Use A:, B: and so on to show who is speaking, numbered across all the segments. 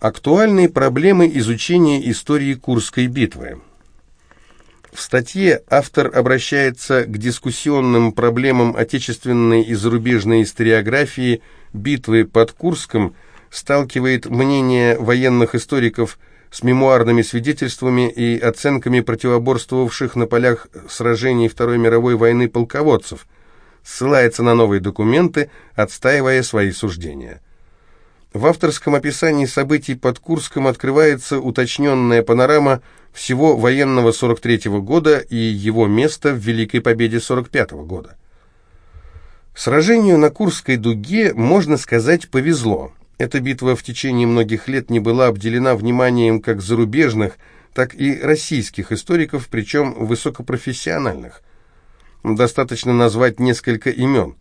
A: Актуальные проблемы изучения истории Курской битвы. В статье автор обращается к дискуссионным проблемам отечественной и зарубежной историографии битвы под Курском, сталкивает мнение военных историков с мемуарными свидетельствами и оценками противоборствовавших на полях сражений Второй мировой войны полководцев, ссылается на новые документы, отстаивая свои суждения. В авторском описании событий под Курском открывается уточненная панорама всего военного 43 -го года и его места в Великой Победе 45 -го года. Сражению на Курской дуге, можно сказать, повезло. Эта битва в течение многих лет не была обделена вниманием как зарубежных, так и российских историков, причем высокопрофессиональных. Достаточно назвать несколько имен.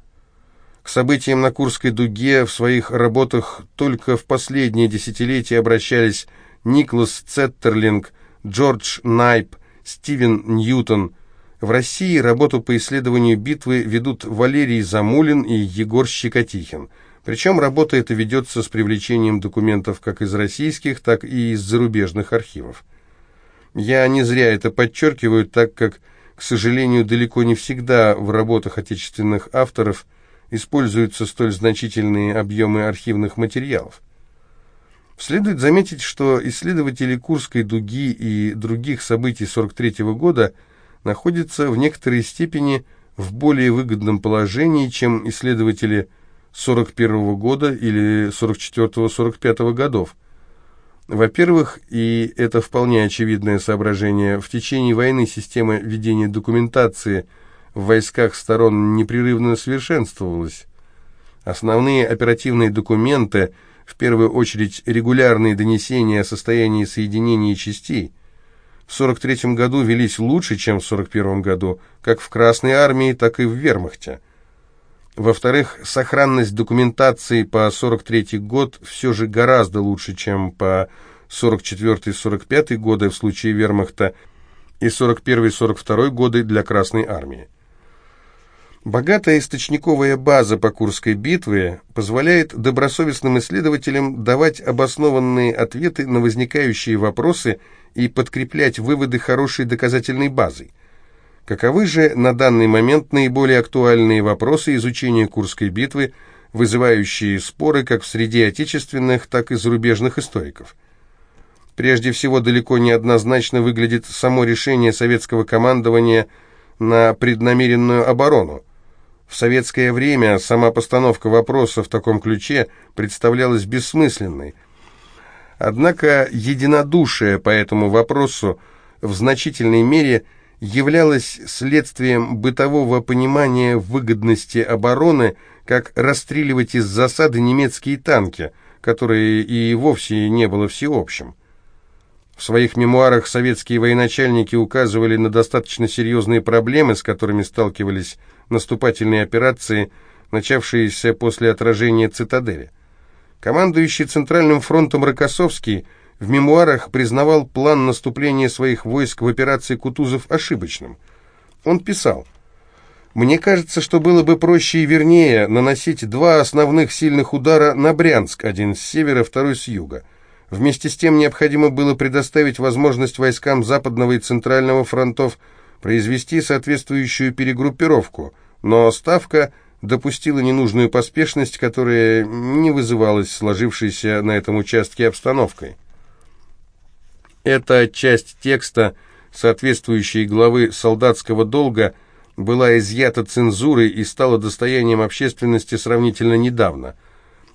A: Событиям на Курской дуге в своих работах только в последние десятилетия обращались Никлас Цеттерлинг, Джордж Найп, Стивен Ньютон. В России работу по исследованию битвы ведут Валерий Замулин и Егор Щекотихин. Причем работа эта ведется с привлечением документов как из российских, так и из зарубежных архивов. Я не зря это подчеркиваю, так как, к сожалению, далеко не всегда в работах отечественных авторов используются столь значительные объемы архивных материалов. Следует заметить, что исследователи Курской дуги и других событий 43 -го года находятся в некоторой степени в более выгодном положении, чем исследователи 41 -го года или 44-45 годов. Во-первых, и это вполне очевидное соображение, в течение войны система ведения документации в войсках сторон непрерывно совершенствовалась. Основные оперативные документы – в первую очередь регулярные донесения о состоянии соединений частей. В 43 году велись лучше, чем в 41 году, как в Красной армии, так и в Вермахте. Во-вторых, сохранность документации по 43 год все же гораздо лучше, чем по 44-45 годы в случае Вермахта и 41-42 годы для Красной армии. Богатая источниковая база по Курской битве позволяет добросовестным исследователям давать обоснованные ответы на возникающие вопросы и подкреплять выводы хорошей доказательной базой. Каковы же на данный момент наиболее актуальные вопросы изучения Курской битвы, вызывающие споры как в среде отечественных, так и зарубежных историков? Прежде всего, далеко не однозначно выглядит само решение советского командования на преднамеренную оборону. В советское время сама постановка вопроса в таком ключе представлялась бессмысленной. Однако единодушие по этому вопросу в значительной мере являлось следствием бытового понимания выгодности обороны, как расстреливать из засады немецкие танки, которые и вовсе не было всеобщим. В своих мемуарах советские военачальники указывали на достаточно серьезные проблемы, с которыми сталкивались наступательные операции, начавшиеся после отражения цитадели. Командующий Центральным фронтом Рокоссовский в мемуарах признавал план наступления своих войск в операции Кутузов ошибочным. Он писал, «Мне кажется, что было бы проще и вернее наносить два основных сильных удара на Брянск, один с севера, второй с юга. Вместе с тем необходимо было предоставить возможность войскам Западного и Центрального фронтов произвести соответствующую перегруппировку, но Ставка допустила ненужную поспешность, которая не вызывалась сложившейся на этом участке обстановкой. Эта часть текста, соответствующей главы солдатского долга, была изъята цензурой и стала достоянием общественности сравнительно недавно.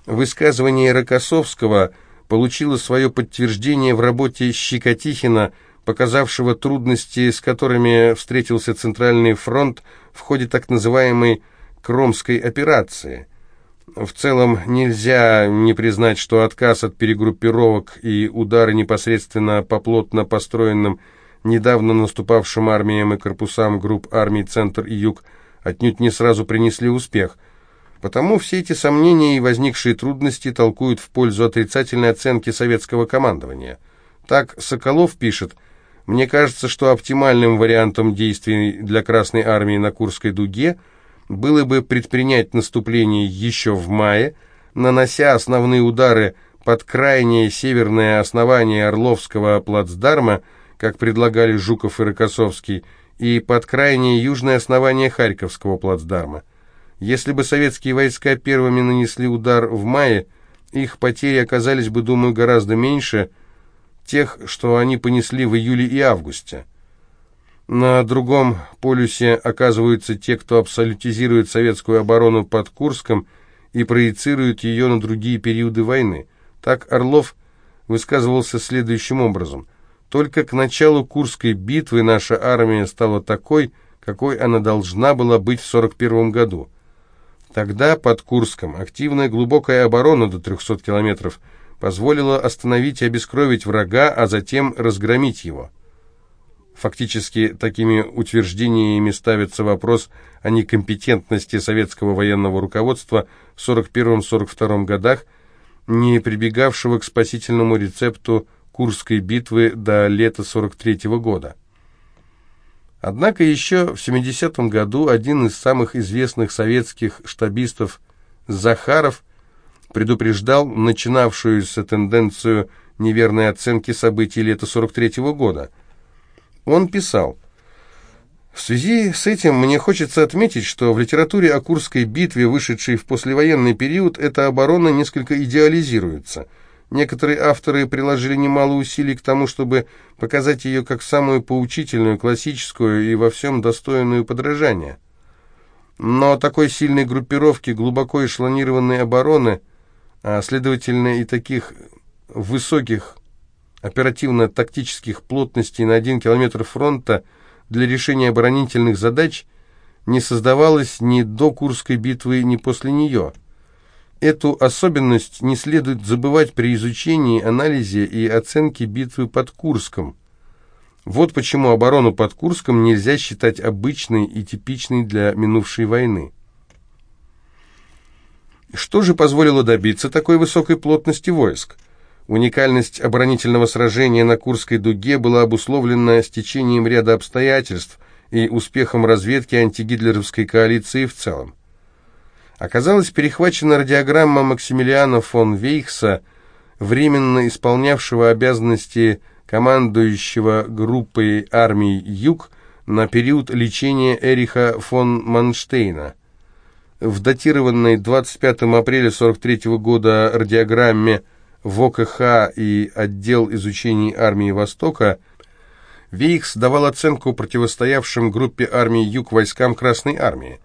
A: Высказывание Рокоссовского получило свое подтверждение в работе Щекотихина показавшего трудности, с которыми встретился Центральный фронт в ходе так называемой «Кромской операции». В целом нельзя не признать, что отказ от перегруппировок и удары непосредственно по плотно построенным, недавно наступавшим армиям и корпусам групп армий «Центр» и «Юг» отнюдь не сразу принесли успех. Потому все эти сомнения и возникшие трудности толкуют в пользу отрицательной оценки советского командования. Так Соколов пишет – мне кажется, что оптимальным вариантом действий для Красной Армии на Курской дуге было бы предпринять наступление еще в мае, нанося основные удары под крайнее северное основание Орловского плацдарма, как предлагали Жуков и Рокоссовский, и под крайнее южное основание Харьковского плацдарма. Если бы советские войска первыми нанесли удар в мае, их потери оказались бы, думаю, гораздо меньше тех, что они понесли в июле и августе. На другом полюсе оказываются те, кто абсолютизирует советскую оборону под Курском и проецирует ее на другие периоды войны. Так Орлов высказывался следующим образом. «Только к началу Курской битвы наша армия стала такой, какой она должна была быть в 1941 году. Тогда под Курском активная глубокая оборона до 300 километров позволила остановить и обескровить врага, а затем разгромить его». Фактически такими утверждениями ставится вопрос о некомпетентности советского военного руководства в 1941-1942 годах, не прибегавшего к спасительному рецепту Курской битвы до лета 1943 года. Однако еще в 70-м году один из самых известных советских штабистов Захаров предупреждал начинавшуюся тенденцию неверной оценки событий лета 43 -го года – он писал, «В связи с этим мне хочется отметить, что в литературе о Курской битве, вышедшей в послевоенный период, эта оборона несколько идеализируется. Некоторые авторы приложили немало усилий к тому, чтобы показать ее как самую поучительную, классическую и во всем достойную подражания. Но такой сильной группировки, глубоко эшелонированной обороны, а следовательно и таких высоких оперативно-тактических плотностей на один километр фронта для решения оборонительных задач не создавалось ни до Курской битвы, ни после нее. Эту особенность не следует забывать при изучении, анализе и оценке битвы под Курском. Вот почему оборону под Курском нельзя считать обычной и типичной для минувшей войны. Что же позволило добиться такой высокой плотности войск? Уникальность оборонительного сражения на Курской дуге была обусловлена стечением ряда обстоятельств и успехом разведки антигитлеровской коалиции в целом. Оказалось перехвачена радиограмма Максимилиана фон Вейхса, временно исполнявшего обязанности командующего группой армий «Юг» на период лечения Эриха фон Манштейна. В датированной 25 апреля 43 года радиограмме в ОКХ и отдел изучений армии Востока, Вейхс давал оценку противостоявшим группе армии Юг войскам Красной армии.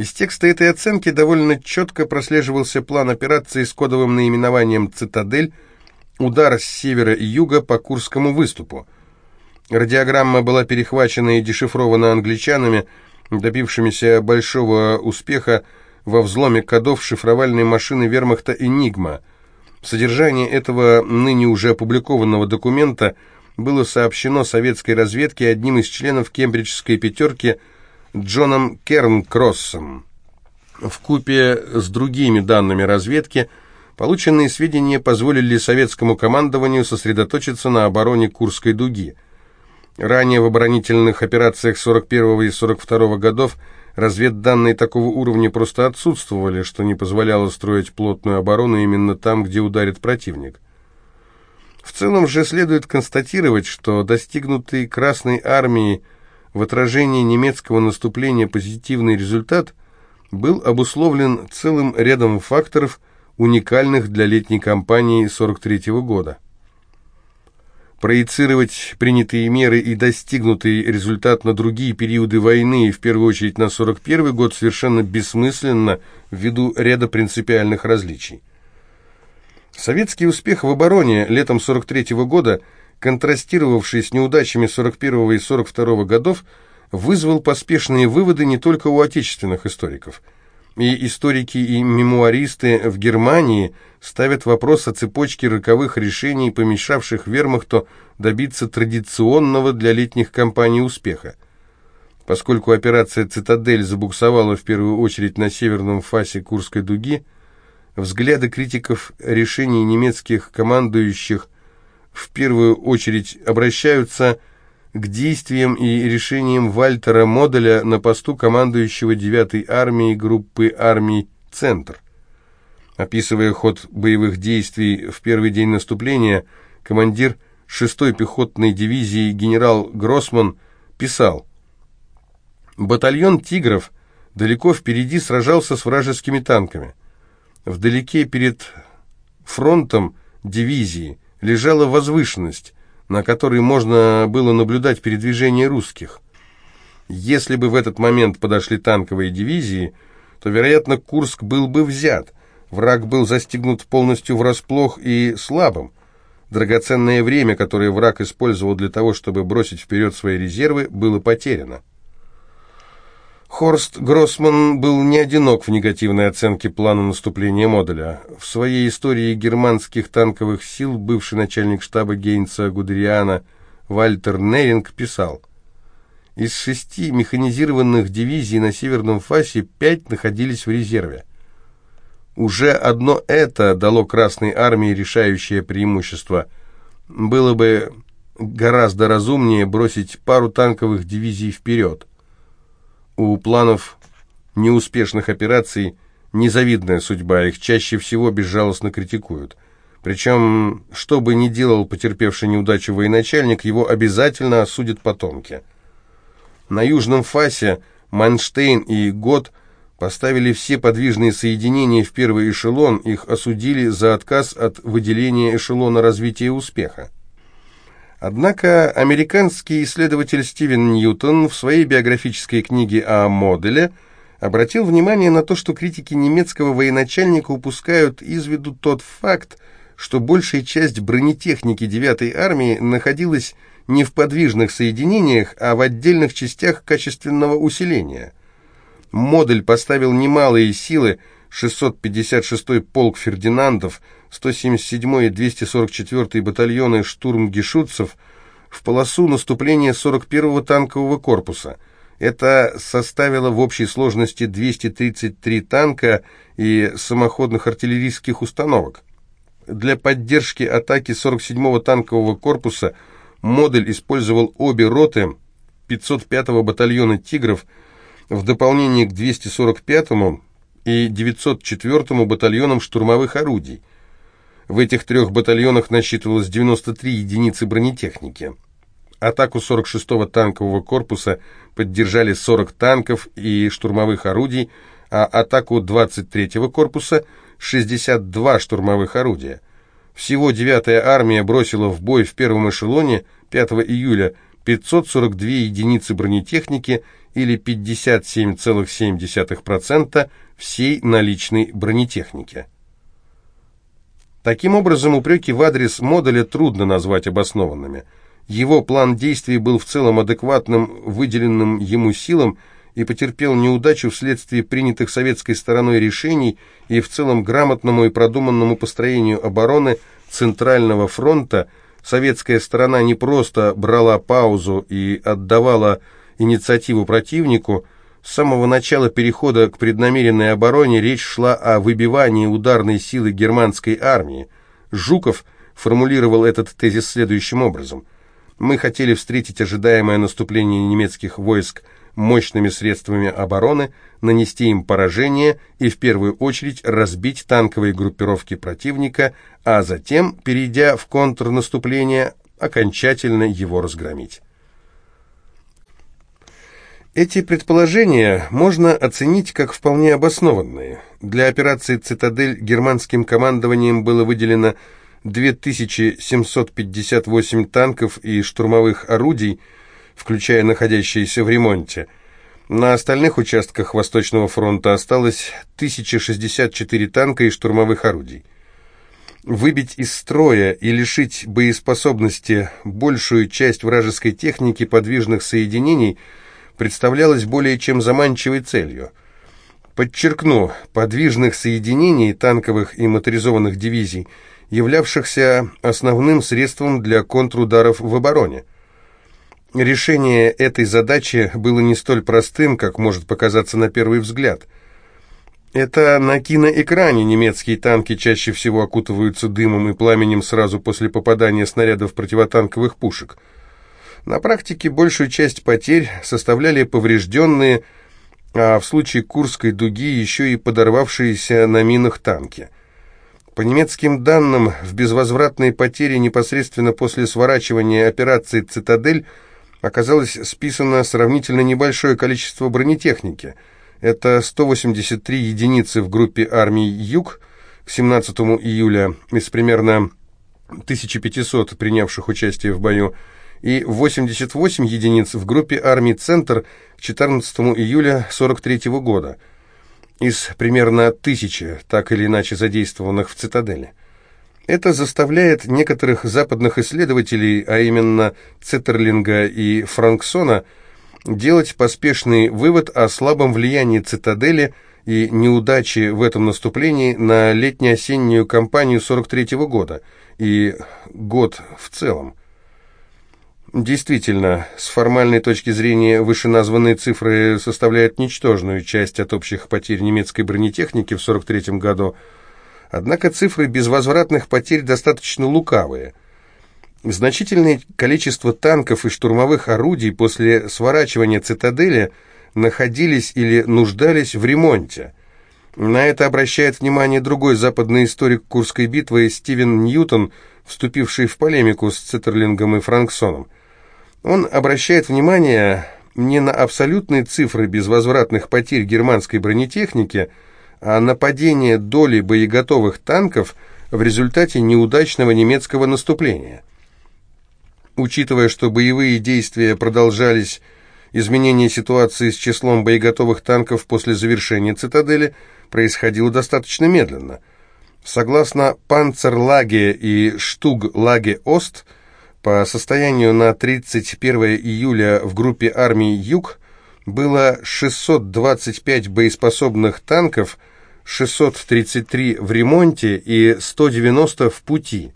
A: Из текста этой оценки довольно четко прослеживался план операции с кодовым наименованием «Цитадель», удар с севера и юга по Курскому выступу. Радиограмма была перехвачена и дешифрована англичанами, добившимися большого успеха во взломе кодов шифровальной машины вермахта «Энигма». Содержание этого ныне уже опубликованного документа было сообщено советской разведке одним из членов кембриджской пятерки Джоном Кернкроссом. В купе с другими данными разведки полученные сведения позволили советскому командованию сосредоточиться на обороне Курской дуги. Ранее в оборонительных операциях 41 и 42 годов Разведданные такого уровня просто отсутствовали, что не позволяло строить плотную оборону именно там, где ударит противник. В целом же следует констатировать, что достигнутый Красной Армией в отражении немецкого наступления позитивный результат был обусловлен целым рядом факторов, уникальных для летней кампании 43 -го года. Проецировать принятые меры и достигнутый результат на другие периоды войны, в первую очередь на 41 год, совершенно бессмысленно ввиду ряда принципиальных различий. Советский успех в обороне летом 43 -го года, контрастировавший с неудачами 41 и 42 годов, вызвал поспешные выводы не только у отечественных историков – и историки и мемуаристы в Германии ставят вопрос о цепочке роковых решений, помешавших вермахту добиться традиционного для летних кампаний успеха. Поскольку операция «Цитадель» забуксовала в первую очередь на северном фасе Курской дуги, взгляды критиков решений немецких командующих в первую очередь обращаются к действиям и решениям Вальтера Моделя на посту командующего 9-й армией группы армий «Центр». Описывая ход боевых действий в первый день наступления, командир 6-й пехотной дивизии генерал Гроссман писал «Батальон «Тигров» далеко впереди сражался с вражескими танками. Вдалеке перед фронтом дивизии лежала возвышенность, на которой можно было наблюдать передвижение русских. Если бы в этот момент подошли танковые дивизии, то, вероятно, Курск был бы взят. Враг был застигнут полностью врасплох и слабым. Драгоценное время, которое враг использовал для того, чтобы бросить вперед свои резервы, было потеряно. Хорст Гроссман был не одинок в негативной оценке плана наступления модуля. В своей истории германских танковых сил бывший начальник штаба Гейнца Гудериана Вальтер Неринг писал, «Из шести механизированных дивизий на Северном фасе пять находились в резерве. Уже одно это дало Красной армии решающее преимущество. Было бы гораздо разумнее бросить пару танковых дивизий вперед. У планов неуспешных операций незавидная судьба, их чаще всего безжалостно критикуют. Причем, что бы ни делал потерпевший неудачу военачальник, его обязательно осудят потомки. На южном фасе Манштейн и Гот поставили все подвижные соединения в первый эшелон, их осудили за отказ от выделения эшелона развития успеха. Однако американский исследователь Стивен Ньютон в своей биографической книге о моделе обратил внимание на то, что критики немецкого военачальника упускают из виду тот факт, что большая часть бронетехники 9-й армии находилась не в подвижных соединениях, а в отдельных частях качественного усиления. Модель поставил немалые силы, 656-й полк Фердинандов, 177-й и 244-й батальоны штурмгешутцев в полосу наступления 41-го танкового корпуса. Это составило в общей сложности 233 танка и самоходных артиллерийских установок. Для поддержки атаки 47-го танкового корпуса модуль использовал обе роты 505-го батальона «Тигров» в дополнение к 245-му и 904-му батальонам штурмовых орудий. В этих трех батальонах насчитывалось 93 единицы бронетехники. Атаку 46-го танкового корпуса поддержали 40 танков и штурмовых орудий, а атаку 23-го корпуса – 62 штурмовых орудия. Всего 9-я армия бросила в бой в первом эшелоне 5 июля 542 единицы бронетехники или 57,7% всей наличной бронетехники. Таким образом, упреки в адрес модуля трудно назвать обоснованными. Его план действий был в целом адекватным выделенным ему силам и потерпел неудачу вследствие принятых советской стороной решений и в целом грамотному и продуманному построению обороны Центрального фронта советская сторона не просто брала паузу и отдавала инициативу противнику, с самого начала перехода к преднамеренной обороне речь шла о выбивании ударной силы германской армии. Жуков формулировал этот тезис следующим образом. «Мы хотели встретить ожидаемое наступление немецких войск мощными средствами обороны, нанести им поражение и в первую очередь разбить танковые группировки противника, а затем, перейдя в контрнаступление, окончательно его разгромить». Эти предположения можно оценить как вполне обоснованные. Для операции «Цитадель» германским командованием было выделено 2758 танков и штурмовых орудий, включая находящиеся в ремонте. На остальных участках Восточного фронта осталось 1064 танка и штурмовых орудий. Выбить из строя и лишить боеспособности большую часть вражеской техники подвижных соединений – представлялось более чем заманчивой целью. Подчеркну, подвижных соединений танковых и моторизованных дивизий, являвшихся основным средством для контрударов в обороне. Решение этой задачи было не столь простым, как может показаться на первый взгляд. Это на киноэкране немецкие танки чаще всего окутываются дымом и пламенем сразу после попадания снарядов противотанковых пушек – на практике большую часть потерь составляли поврежденные, а в случае Курской дуги еще и подорвавшиеся на минах танки. По немецким данным, в безвозвратные потери непосредственно после сворачивания операции «Цитадель» оказалось списано сравнительно небольшое количество бронетехники. Это 183 единицы в группе армий «Юг» к 17 июля из примерно 1500 принявших участие в бою, и 88 единиц в группе армий «Центр» к 14 июля 43 года, из примерно 1000 так или иначе задействованных в «Цитадели». Это заставляет некоторых западных исследователей, а именно Цеттерлинга и Франксона, делать поспешный вывод о слабом влиянии «Цитадели» и неудачи в этом наступлении на летне-осеннюю кампанию 43 -го года и год в целом. Действительно, с формальной точки зрения вышеназванные цифры составляют ничтожную часть от общих потерь немецкой бронетехники в 43 году, Однако цифры безвозвратных потерь достаточно лукавые. Значительное количество танков и штурмовых орудий после сворачивания цитадели находились или нуждались в ремонте. На это обращает внимание другой западный историк Курской битвы Стивен Ньютон, вступивший в полемику с Цеттерлингом и Франксоном. Он обращает внимание не на абсолютные цифры безвозвратных потерь германской бронетехники – а нападение доли боеготовых танков в результате неудачного немецкого наступления. Учитывая, что боевые действия продолжались, изменение ситуации с числом боеготовых танков после завершения цитадели происходило достаточно медленно. Согласно Панцерлаге и Штуглаге-Ост, по состоянию на 31 июля в группе армий «Юг» было 625 боеспособных танков – 633 в ремонте и 190 в пути,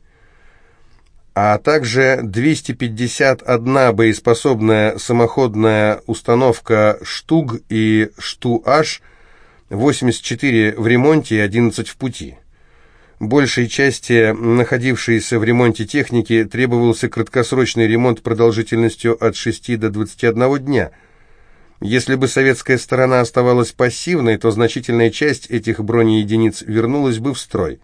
A: а также 251 боеспособная самоходная установка «Штуг» и «Шту-Аш», 84 в ремонте и 11 в пути. Большей части находившейся в ремонте техники требовался краткосрочный ремонт продолжительностью от 6 до 21 дня – если бы советская сторона оставалась пассивной, то значительная часть этих бронеединиц вернулась бы в строй.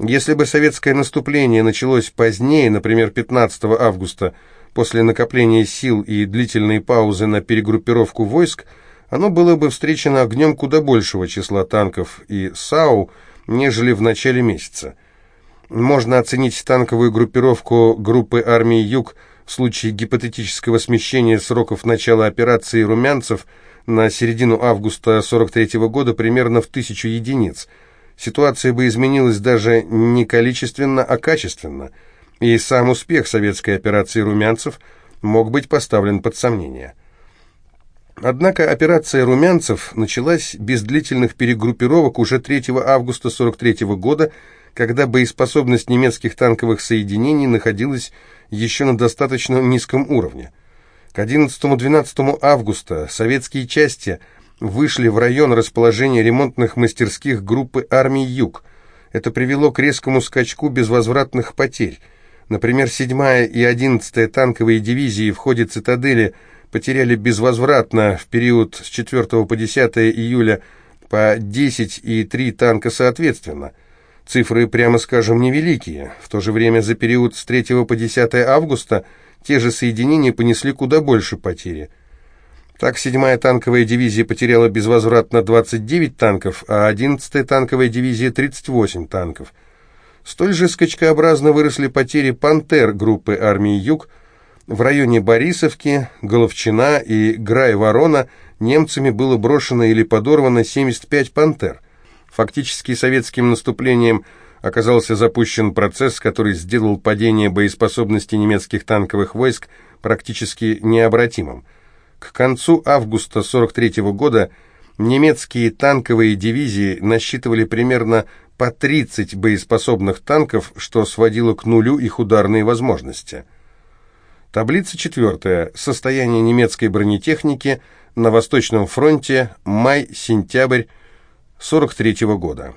A: Если бы советское наступление началось позднее, например, 15 августа, после накопления сил и длительной паузы на перегруппировку войск, оно было бы встречено огнем куда большего числа танков и САУ, нежели в начале месяца. Можно оценить танковую группировку группы армии «Юг» в случае гипотетического смещения сроков начала операции румянцев на середину августа 43 -го года примерно в тысячу единиц. Ситуация бы изменилась даже не количественно, а качественно, и сам успех советской операции румянцев мог быть поставлен под сомнение. Однако операция румянцев началась без длительных перегруппировок уже 3 августа 43 -го года, когда боеспособность немецких танковых соединений находилась еще на достаточно низком уровне. К 11-12 августа советские части вышли в район расположения ремонтных мастерских группы армии «Юг». Это привело к резкому скачку безвозвратных потерь. Например, 7-я и 11-я танковые дивизии в ходе «Цитадели» потеряли безвозвратно в период с 4 по 10 июля по 10 и 3 танка соответственно – Цифры, прямо скажем, невеликие. В то же время за период с 3 по 10 августа те же соединения понесли куда больше потери. Так, 7-я танковая дивизия потеряла безвозвратно 29 танков, а 11-я танковая дивизия 38 танков. Столь же скачкообразно выросли потери «Пантер» группы армии «Юг». В районе Борисовки, Головчина и Грай-Ворона немцами было брошено или подорвано 75 «Пантер». Фактически советским наступлением оказался запущен процесс, который сделал падение боеспособности немецких танковых войск практически необратимым. К концу августа 43 года немецкие танковые дивизии насчитывали примерно по 30 боеспособных танков, что сводило к нулю их ударные возможности. Таблица четвертая. Состояние немецкой бронетехники на Восточном фронте май-сентябрь 43 -го года.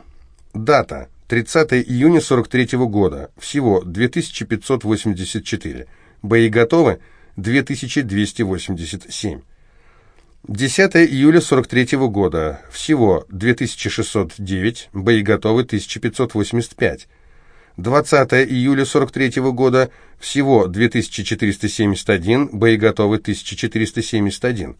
A: Дата. 30 июня 43 -го года. Всего 2584. Бои готовы 2287. 10 июля 43 года. Всего 2609, боеготовы 1585. 20 июля 43 года. Всего 2471, боеготовы 1471.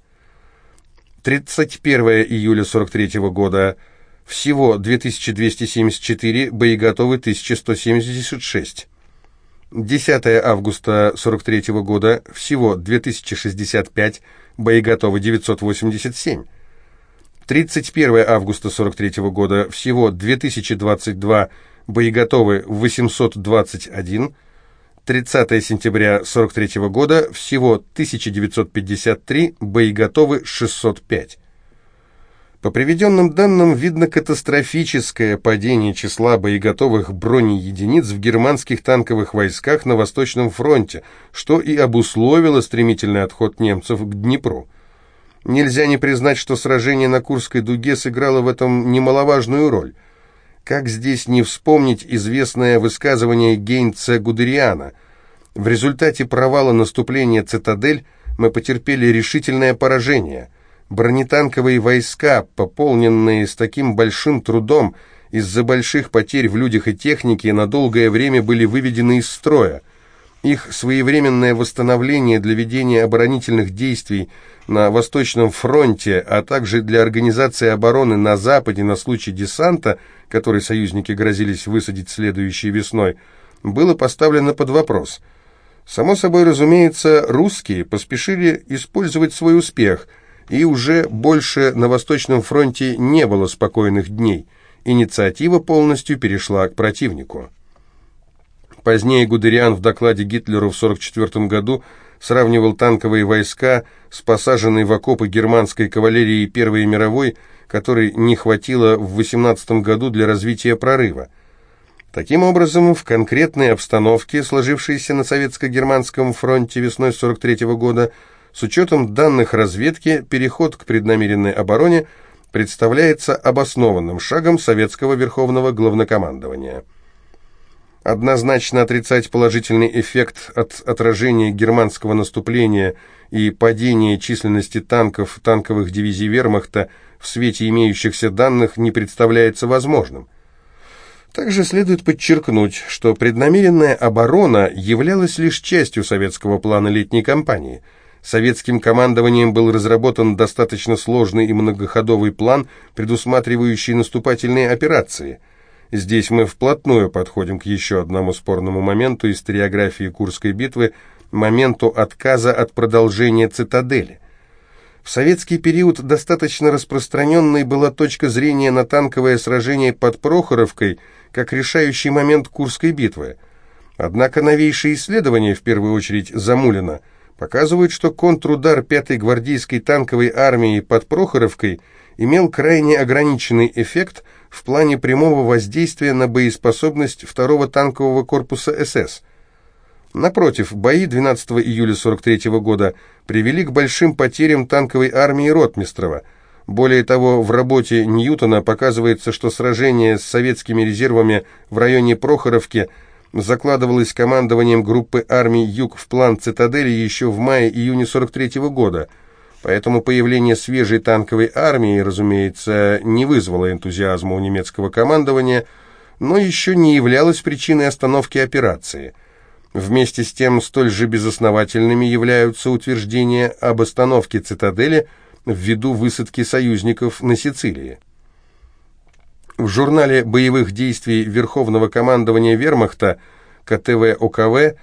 A: 31 июля 43 года. Всего 2274, боеготовы 1176. 10 августа 43 года. Всего 2065, боеготовы 987. 31 августа 43 года. Всего 2022, боеготовы 821. 30 сентября 43 года. Всего 1953, боеготовы 605. По приведенным данным, видно катастрофическое падение числа боеготовых бронеединиц в германских танковых войсках на Восточном фронте, что и обусловило стремительный отход немцев к Днепру. Нельзя не признать, что сражение на Курской дуге сыграло в этом немаловажную роль. Как здесь не вспомнить известное высказывание Гейнца Гудериана? В результате провала наступления «Цитадель» мы потерпели решительное поражение – Бронетанковые войска, пополненные с таким большим трудом, из-за больших потерь в людях и технике, на долгое время были выведены из строя. Их своевременное восстановление для ведения оборонительных действий на Восточном фронте, а также для организации обороны на Западе на случай десанта, который союзники грозились высадить следующей весной, было поставлено под вопрос. Само собой разумеется, русские поспешили использовать свой успех – и уже больше на Восточном фронте не было спокойных дней. Инициатива полностью перешла к противнику. Позднее Гудериан в докладе Гитлеру в 1944 году сравнивал танковые войска с посаженной в окопы германской кавалерией Первой мировой, которой не хватило в 18 году для развития прорыва. Таким образом, в конкретной обстановке, сложившейся на советско-германском фронте весной 1943 года, с учетом данных разведки, переход к преднамеренной обороне представляется обоснованным шагом советского верховного главнокомандования. Однозначно отрицать положительный эффект от отражения германского наступления и падения численности танков танковых дивизий вермахта в свете имеющихся данных не представляется возможным. Также следует подчеркнуть, что преднамеренная оборона являлась лишь частью советского плана летней кампании – Советским командованием был разработан достаточно сложный и многоходовый план, предусматривающий наступательные операции. Здесь мы вплотную подходим к еще одному спорному моменту историографии Курской битвы, моменту отказа от продолжения цитадели. В советский период достаточно распространенной была точка зрения на танковое сражение под Прохоровкой как решающий момент Курской битвы. Однако новейшие исследования, в первую очередь Замулина, показывают, что контрудар 5-й гвардейской танковой армии под Прохоровкой имел крайне ограниченный эффект в плане прямого воздействия на боеспособность 2-го танкового корпуса СС. Напротив, бои 12 июля 43 года привели к большим потерям танковой армии Ротмистрова. Более того, в работе Ньютона показывается, что сражение с советскими резервами в районе Прохоровки – закладывалось командованием группы армий «Юг» в план цитадели еще в мае-июне 43 -го года, поэтому появление свежей танковой армии, разумеется, не вызвало энтузиазма у немецкого командования, но еще не являлось причиной остановки операции. Вместе с тем, столь же безосновательными являются утверждения об остановке цитадели ввиду высадки союзников на Сицилии. В журнале боевых действий Верховного командования Вермахта КТВ ОКВ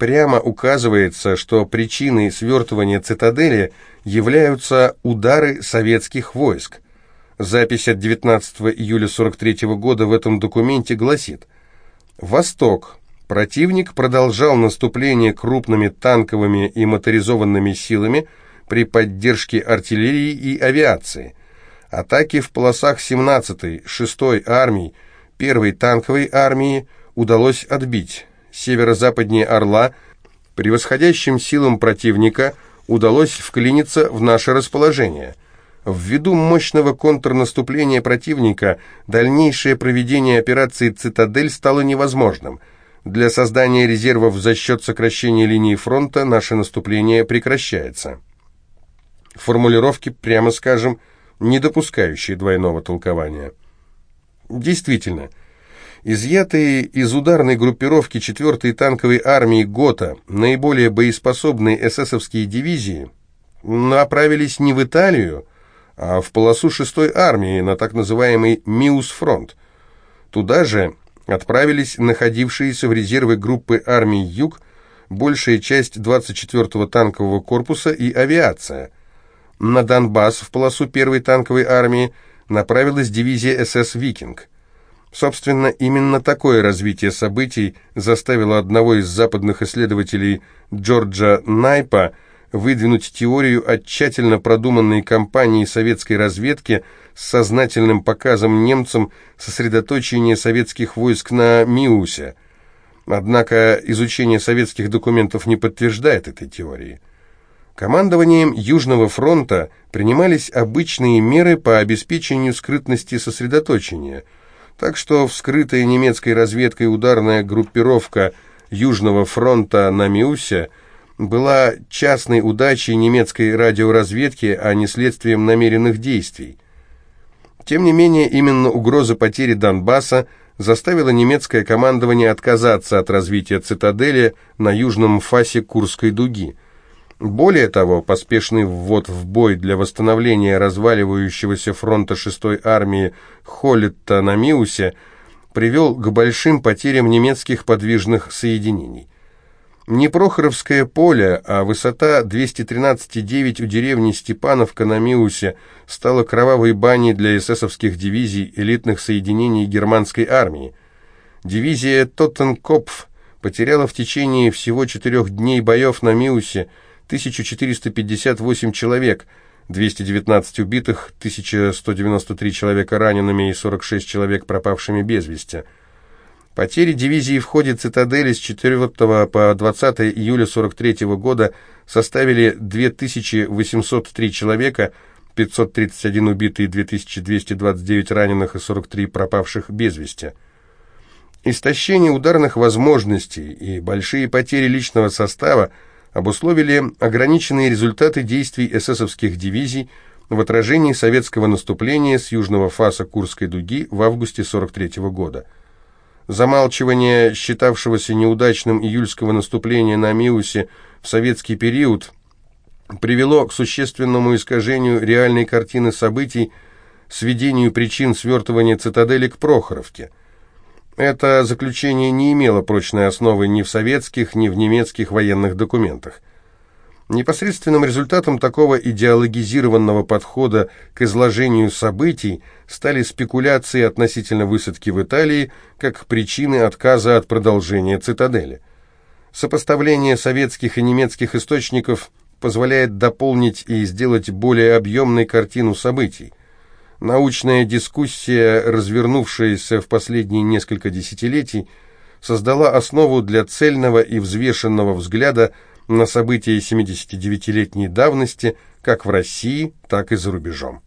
A: прямо указывается, что причиной свертывания цитадели являются удары советских войск. Запись от 19 июля 43 года в этом документе гласит «Восток. Противник продолжал наступление крупными танковыми и моторизованными силами при поддержке артиллерии и авиации. Атаки в полосах 17-й, 6-й армий, 1-й танковой армии удалось отбить. Северо-западнее Орла превосходящим силам противника удалось вклиниться в наше расположение. Ввиду мощного контрнаступления противника дальнейшее проведение операции «Цитадель» стало невозможным. Для создания резервов за счет сокращения линии фронта наше наступление прекращается. формулировки, прямо скажем, не допускающие двойного толкования. Действительно, изъятые из ударной группировки 4-й танковой армии ГОТА наиболее боеспособные эсэсовские дивизии направились не в Италию, а в полосу 6-й армии на так называемый Миус-фронт. Туда же отправились находившиеся в резервы группы армий «Юг», большая часть 24-го танкового корпуса и авиация. На Донбасс в полосу 1-й танковой армии направилась дивизия СС «Викинг». Собственно, именно такое развитие событий заставило одного из западных исследователей Джорджа Найпа выдвинуть теорию о тщательно продуманной кампании советской разведки с сознательным показом немцам сосредоточения советских войск на Миусе. Однако изучение советских документов не подтверждает этой теории. Командованием Южного фронта принимались обычные меры по обеспечению скрытности сосредоточения, так что вскрытая немецкой разведкой ударная группировка Южного фронта на Миусе была частной удачей немецкой радиоразведки, а не следствием намеренных действий. Тем не менее, именно угроза потери Донбасса заставила немецкое командование отказаться от развития цитадели на южном фасе Курской дуги. Более того, поспешный ввод в бой для восстановления разваливающегося фронта 6-й армии Холлетта на Миусе привел к большим потерям немецких подвижных соединений. Не Прохоровское поле, а высота 213,9 у деревни Степановка на Миусе стала кровавой баней для эсэсовских дивизий элитных соединений германской армии. Дивизия Тоттенкопф потеряла в течение всего четырех дней боев на Миусе 1458 человек, 219 убитых, 1193 человека ранеными и 46 человек пропавшими без вести. Потери дивизии в ходе цитадели с 4 по 20 июля 43 года составили 2803 человека, 531 убитые, 2229 раненых и 43 пропавших без вести. Истощение ударных возможностей и большие потери личного состава обусловили ограниченные результаты действий эсэсовских дивизий в отражении советского наступления с южного фаса Курской дуги в августе 43 года. Замалчивание считавшегося неудачным июльского наступления на Миусе в советский период привело к существенному искажению реальной картины событий, сведению причин свертывания цитадели к Прохоровке. Это заключение не имело прочной основы ни в советских, ни в немецких военных документах. Непосредственным результатом такого идеологизированного подхода к изложению событий стали спекуляции относительно высадки в Италии как причины отказа от продолжения цитадели. Сопоставление советских и немецких источников позволяет дополнить и сделать более объемной картину событий. Научная дискуссия, развернувшаяся в последние несколько десятилетий, создала основу для цельного и взвешенного взгляда на события 79-летней давности как в России, так и за рубежом.